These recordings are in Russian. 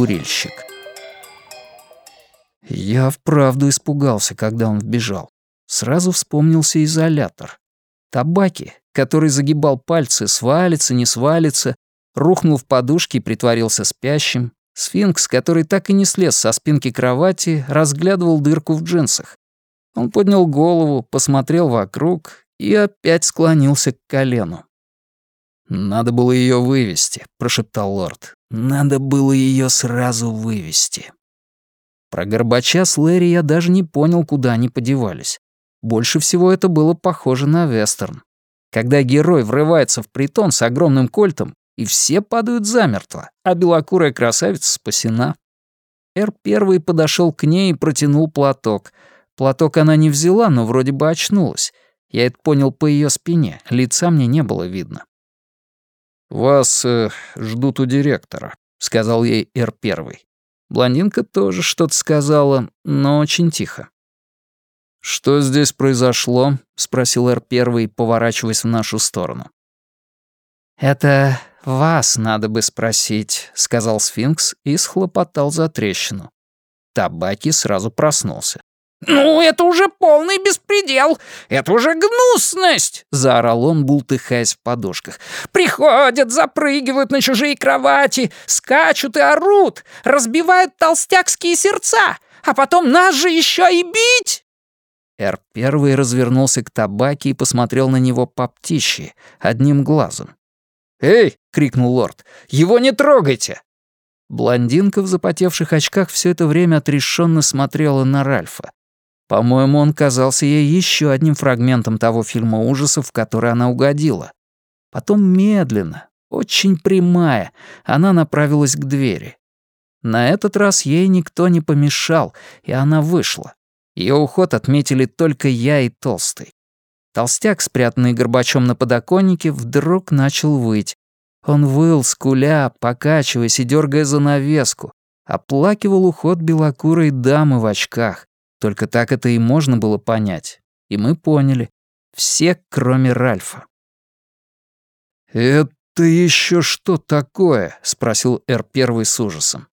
курильщик. Я вправду испугался, когда он вбежал. Сразу вспомнился изолятор. Табаки, который загибал пальцы, свалится, не свалится, рухнул в подушке и притворился спящим. Сфинкс, который так и не слез со спинки кровати, разглядывал дырку в джинсах. Он поднял голову, посмотрел вокруг и опять склонился к колену. «Надо было ее вывести», — прошептал лорд. «Надо было ее сразу вывести». Про Горбача с Лэри я даже не понял, куда они подевались. Больше всего это было похоже на вестерн. Когда герой врывается в притон с огромным кольтом, и все падают замертво, а белокурая красавица спасена. Эр первый подошел к ней и протянул платок. Платок она не взяла, но вроде бы очнулась. Я это понял по ее спине, лица мне не было видно. «Вас э, ждут у директора», — сказал ей Эр первый. Блондинка тоже что-то сказала, но очень тихо. «Что здесь произошло?» — спросил Эр первый, поворачиваясь в нашу сторону. «Это вас надо бы спросить», — сказал сфинкс и схлопотал за трещину. Табаки сразу проснулся. «Ну, это уже полный беспредел! Это уже гнусность!» — заорал он, бултыхаясь в подушках. «Приходят, запрыгивают на чужие кровати, скачут и орут, разбивают толстякские сердца, а потом нас же еще и бить!» Эр первый развернулся к табаке и посмотрел на него по птичьи, одним глазом. «Эй!» — крикнул лорд. «Его не трогайте!» Блондинка в запотевших очках все это время отрешенно смотрела на Ральфа. По-моему, он казался ей еще одним фрагментом того фильма ужасов, в который она угодила. Потом медленно, очень прямая, она направилась к двери. На этот раз ей никто не помешал, и она вышла. Ее уход отметили только я и Толстый. Толстяк, спрятанный Горбачом на подоконнике, вдруг начал выть. Он выл, скуля, покачиваясь и дергая занавеску, оплакивал уход белокурой дамы в очках, только так это и можно было понять. И мы поняли. Все, кроме Ральфа. «Это еще что такое?» — спросил Р. Первый с ужасом.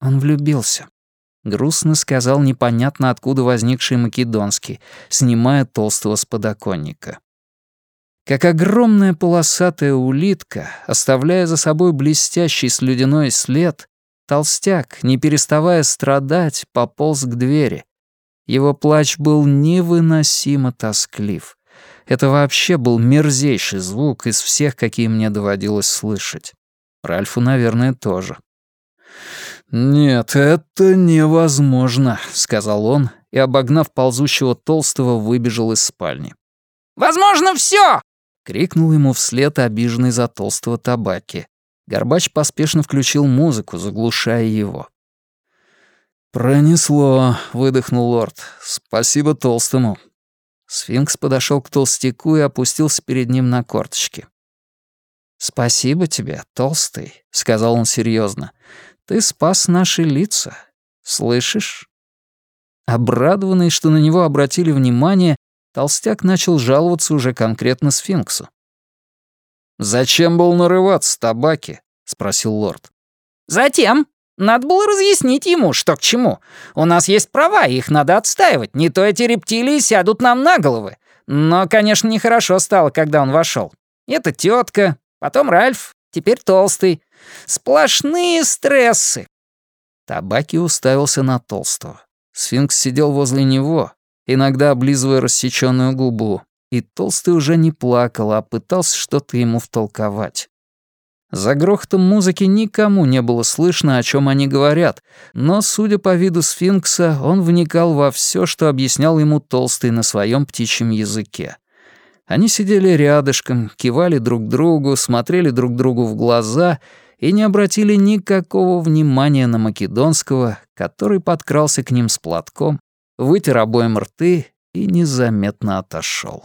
Он влюбился. Грустно сказал непонятно откуда возникший Македонский, снимая толстого с подоконника. Как огромная полосатая улитка, оставляя за собой блестящий слюдяной след, Толстяк, не переставая страдать, пополз к двери. Его плач был невыносимо тосклив. Это вообще был мерзейший звук из всех, какие мне доводилось слышать. Ральфу, наверное, тоже. «Нет, это невозможно», — сказал он и, обогнав ползущего толстого, выбежал из спальни. «Возможно, все! крикнул ему вслед обиженный за толстого табаки. Горбач поспешно включил музыку, заглушая его. «Пронесло», — выдохнул лорд. «Спасибо толстому». Сфинкс подошел к толстяку и опустился перед ним на корточки. «Спасибо тебе, толстый», — сказал он серьезно. «Ты спас наши лица. Слышишь?» Обрадованный, что на него обратили внимание, толстяк начал жаловаться уже конкретно сфинксу. «Зачем был нарываться, табаки?» — спросил лорд. «Затем. Надо было разъяснить ему, что к чему. У нас есть права, их надо отстаивать. Не то эти рептилии сядут нам на головы. Но, конечно, нехорошо стало, когда он вошел. Это тетка, потом Ральф, теперь толстый. Сплошные стрессы». Табаки уставился на толстого. Сфинкс сидел возле него, иногда облизывая рассеченную губу, и Толстый уже не плакал, а пытался что-то ему втолковать. За грохотом музыки никому не было слышно, о чем они говорят, но, судя по виду сфинкса, он вникал во все, что объяснял ему Толстый на своем птичьем языке. Они сидели рядышком, кивали друг другу, смотрели друг другу в глаза и не обратили никакого внимания на Македонского, который подкрался к ним с платком, вытер обоим рты и незаметно отошел.